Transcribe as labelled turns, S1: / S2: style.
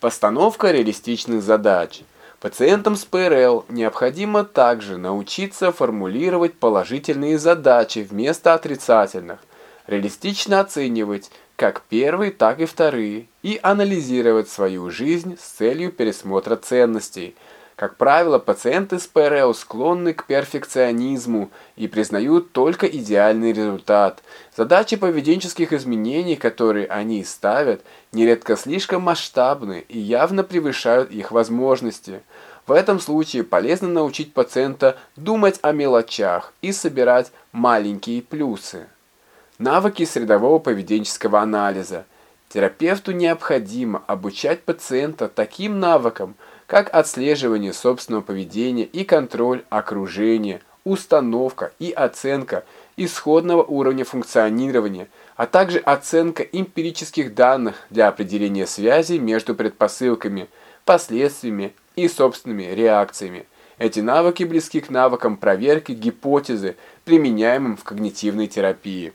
S1: Постановка реалистичных задач. Пациентам с ПРЛ необходимо также научиться формулировать положительные задачи вместо отрицательных, реалистично оценивать как первые, так и вторые и анализировать свою жизнь с целью пересмотра ценностей – как правило, пациенты с ПРЛ склонны к перфекционизму и признают только идеальный результат. Задачи поведенческих изменений, которые они ставят, нередко слишком масштабны и явно превышают их возможности. В этом случае полезно научить пациента думать о мелочах и собирать маленькие плюсы. Навыки средового поведенческого анализа. Терапевту необходимо обучать пациента таким навыкам, как отслеживание собственного поведения и контроль окружения, установка и оценка исходного уровня функционирования, а также оценка эмпирических данных для определения связи между предпосылками, последствиями и собственными реакциями. Эти навыки близки к навыкам проверки гипотезы, применяемым в когнитивной терапии.